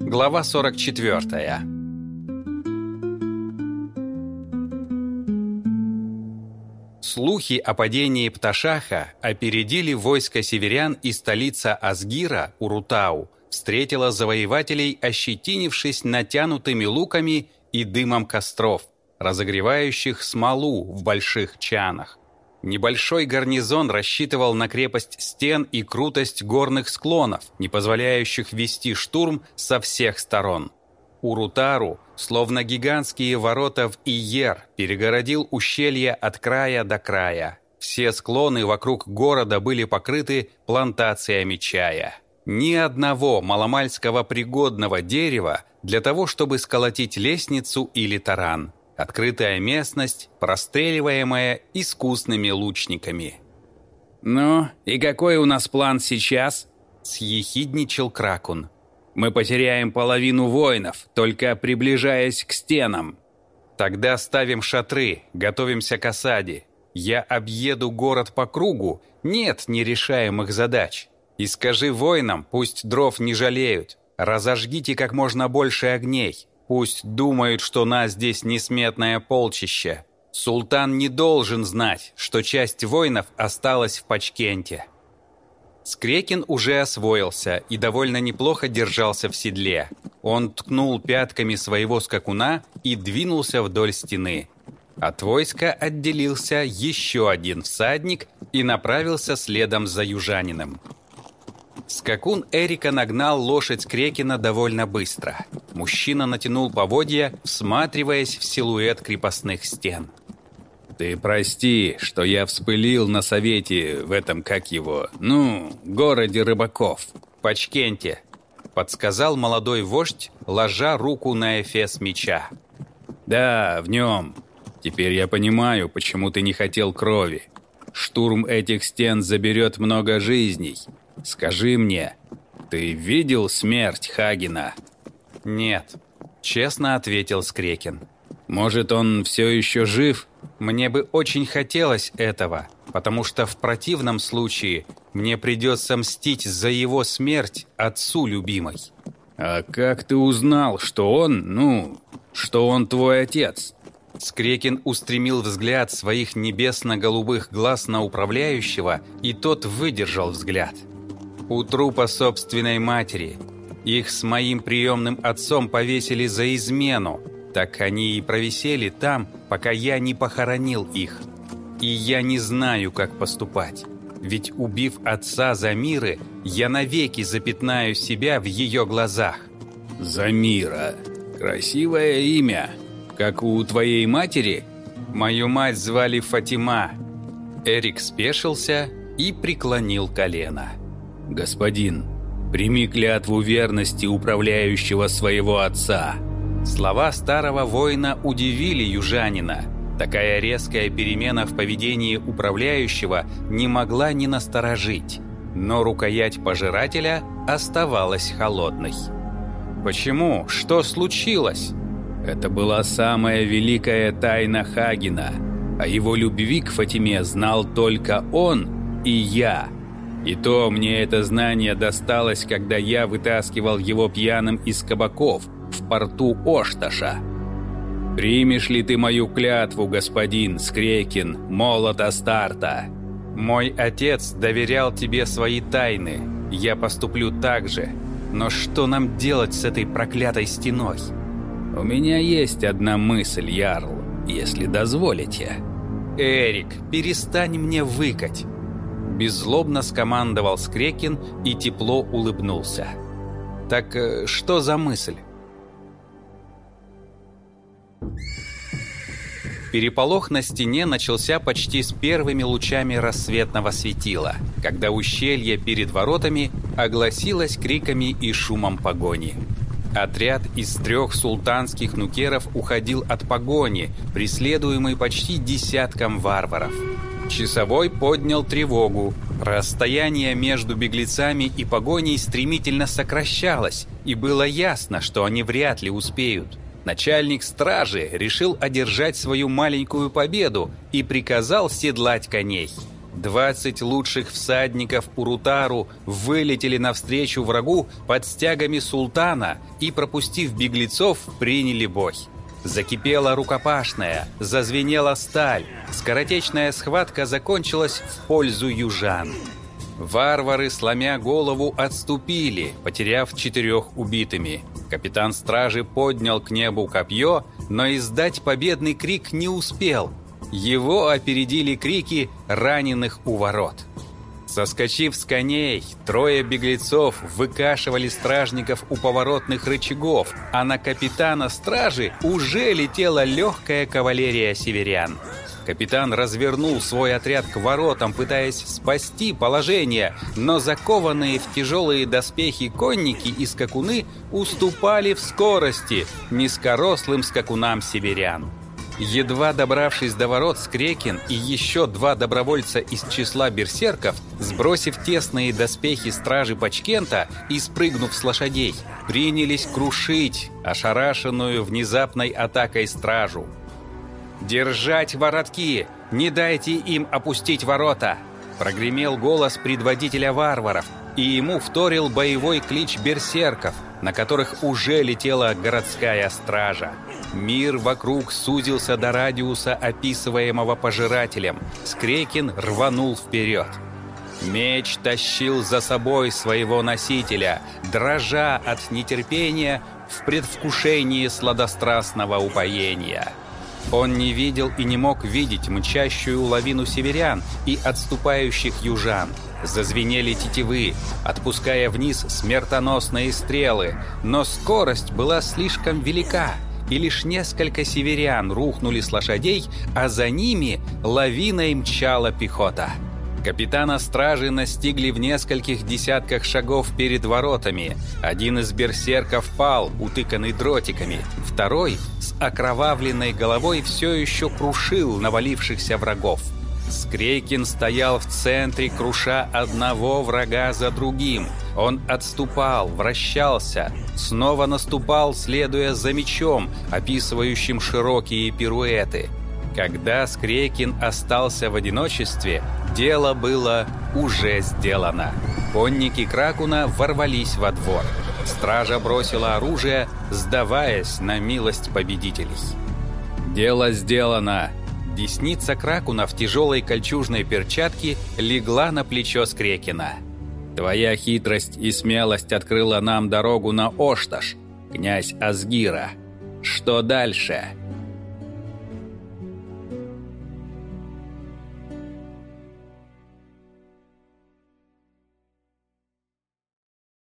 Глава 44 Слухи о падении Пташаха опередили войско северян и столица Азгира, Урутау, встретила завоевателей, ощетинившись натянутыми луками и дымом костров, разогревающих смолу в больших чанах. Небольшой гарнизон рассчитывал на крепость стен и крутость горных склонов, не позволяющих вести штурм со всех сторон. Урутару, словно гигантские ворота в Иер, перегородил ущелье от края до края. Все склоны вокруг города были покрыты плантациями чая. Ни одного маломальского пригодного дерева для того, чтобы сколотить лестницу или таран – Открытая местность, простреливаемая искусными лучниками. «Ну, и какой у нас план сейчас?» – съехидничал Кракун. «Мы потеряем половину воинов, только приближаясь к стенам». «Тогда ставим шатры, готовимся к осаде. Я объеду город по кругу, нет нерешаемых задач. И скажи воинам, пусть дров не жалеют, разожгите как можно больше огней, Пусть думают, что нас здесь несметное полчище. Султан не должен знать, что часть воинов осталась в Пачкенте. Скрекин уже освоился и довольно неплохо держался в седле. Он ткнул пятками своего скакуна и двинулся вдоль стены. От войска отделился еще один всадник и направился следом за южанином. Скакун Эрика нагнал лошадь Крекина довольно быстро. Мужчина натянул поводья, всматриваясь в силуэт крепостных стен. «Ты прости, что я вспылил на совете в этом, как его, ну, городе рыбаков, Пачкенте», — подсказал молодой вождь, ложа руку на эфес меча. «Да, в нем. Теперь я понимаю, почему ты не хотел крови. Штурм этих стен заберет много жизней, Скажи мне, ты видел смерть Хагена?» «Нет», — честно ответил Скрекин. «Может, он все еще жив?» «Мне бы очень хотелось этого, потому что в противном случае мне придется мстить за его смерть отцу любимой». «А как ты узнал, что он, ну, что он твой отец?» Скрекин устремил взгляд своих небесно-голубых глаз на управляющего, и тот выдержал взгляд – у трупа собственной матери. Их с моим приемным отцом повесили за измену. Так они и провисели там, пока я не похоронил их. И я не знаю, как поступать. Ведь убив отца Замиры, я навеки запятнаю себя в ее глазах. Замира. Красивое имя. Как у твоей матери? Мою мать звали Фатима. Эрик спешился и преклонил колено. «Господин, прими клятву верности управляющего своего отца». Слова старого воина удивили южанина. Такая резкая перемена в поведении управляющего не могла не насторожить. Но рукоять пожирателя оставалась холодной. «Почему? Что случилось?» Это была самая великая тайна Хагена. О его любви к Фатиме знал только он и я – и то мне это знание досталось, когда я вытаскивал его пьяным из кабаков в порту Ошташа. Примешь ли ты мою клятву, господин Скрекин, молот Астарта? Мой отец доверял тебе свои тайны. Я поступлю так же. Но что нам делать с этой проклятой стеной? У меня есть одна мысль, Ярл, если дозволите. Эрик, перестань мне выкать. Беззлобно скомандовал Скрекин и тепло улыбнулся. «Так э, что за мысль?» Переполох на стене начался почти с первыми лучами рассветного светила, когда ущелье перед воротами огласилось криками и шумом погони. Отряд из трех султанских нукеров уходил от погони, преследуемый почти десятком варваров. Часовой поднял тревогу. Расстояние между беглецами и погоней стремительно сокращалось, и было ясно, что они вряд ли успеют. Начальник стражи решил одержать свою маленькую победу и приказал седлать коней. 20 лучших всадников Урутару вылетели навстречу врагу под стягами султана и, пропустив беглецов, приняли бой. Закипела рукопашная, зазвенела сталь. Скоротечная схватка закончилась в пользу южан. Варвары, сломя голову, отступили, потеряв четырех убитыми. Капитан стражи поднял к небу копье, но издать победный крик не успел. Его опередили крики раненых у ворот. Соскочив с коней, трое беглецов выкашивали стражников у поворотных рычагов, а на капитана стражи уже летела легкая кавалерия северян. Капитан развернул свой отряд к воротам, пытаясь спасти положение, но закованные в тяжелые доспехи конники и скакуны уступали в скорости низкорослым скакунам северян. Едва добравшись до ворот, Скрекин и еще два добровольца из числа берсерков, сбросив тесные доспехи стражи Пачкента и спрыгнув с лошадей, принялись крушить ошарашенную внезапной атакой стражу. «Держать воротки! Не дайте им опустить ворота!» Прогремел голос предводителя варваров, и ему вторил боевой клич берсерков, на которых уже летела городская стража. Мир вокруг сузился до радиуса, описываемого пожирателем. Скрекин рванул вперед. Меч тащил за собой своего носителя, дрожа от нетерпения в предвкушении сладострастного упоения. Он не видел и не мог видеть мчащую лавину северян и отступающих южан. Зазвенели тетивы, отпуская вниз смертоносные стрелы, но скорость была слишком велика — и лишь несколько северян рухнули с лошадей, а за ними лавиной мчала пехота. Капитана стражи настигли в нескольких десятках шагов перед воротами. Один из берсерков пал, утыканный дротиками. Второй, с окровавленной головой, все еще крушил навалившихся врагов. Скрейкин стоял в центре, круша одного врага за другим. Он отступал, вращался, снова наступал, следуя за мечом, описывающим широкие пируэты. Когда Скрейкин остался в одиночестве, дело было уже сделано. Конники Кракуна ворвались во двор. Стража бросила оружие, сдаваясь на милость победителей. «Дело сделано!» Десница Кракуна в тяжелой кольчужной перчатке легла на плечо Скрекина. «Твоя хитрость и смелость открыла нам дорогу на Ошташ, князь Азгира. Что дальше?»